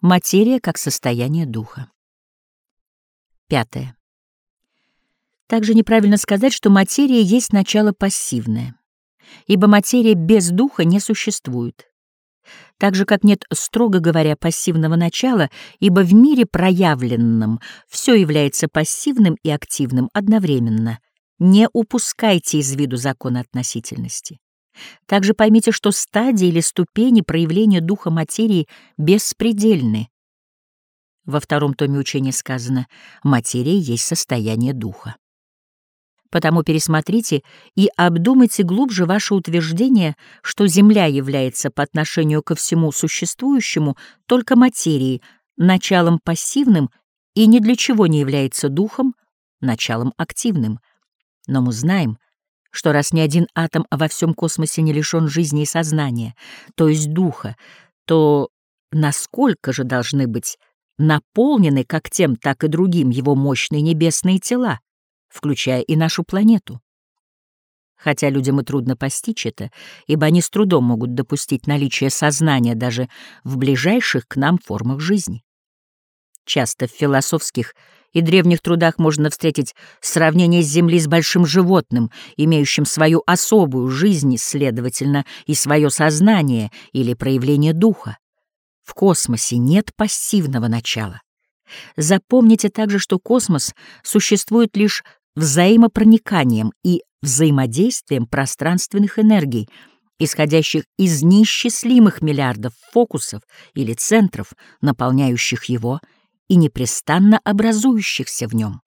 Материя как состояние духа. Пятое. Также неправильно сказать, что материя есть начало пассивное, ибо материя без духа не существует. Так же, как нет, строго говоря, пассивного начала, ибо в мире проявленном все является пассивным и активным одновременно. Не упускайте из виду закон относительности. Также поймите, что стадии или ступени проявления духа материи беспредельны. Во втором томе учения сказано «материя есть состояние духа». Потому пересмотрите и обдумайте глубже ваше утверждение, что Земля является по отношению ко всему существующему только материей, началом пассивным и ни для чего не является духом, началом активным. Но мы знаем, что раз ни один атом во всем космосе не лишен жизни и сознания, то есть духа, то насколько же должны быть наполнены как тем, так и другим его мощные небесные тела, включая и нашу планету? Хотя людям и трудно постичь это, ибо они с трудом могут допустить наличие сознания даже в ближайших к нам формах жизни. Часто в философских и древних трудах можно встретить сравнение Земли с большим животным, имеющим свою особую жизнь, следовательно, и свое сознание или проявление духа. В космосе нет пассивного начала. Запомните также, что космос существует лишь взаимопрониканием и взаимодействием пространственных энергий, исходящих из неисчислимых миллиардов фокусов или центров, наполняющих его и непрестанно образующихся в нем.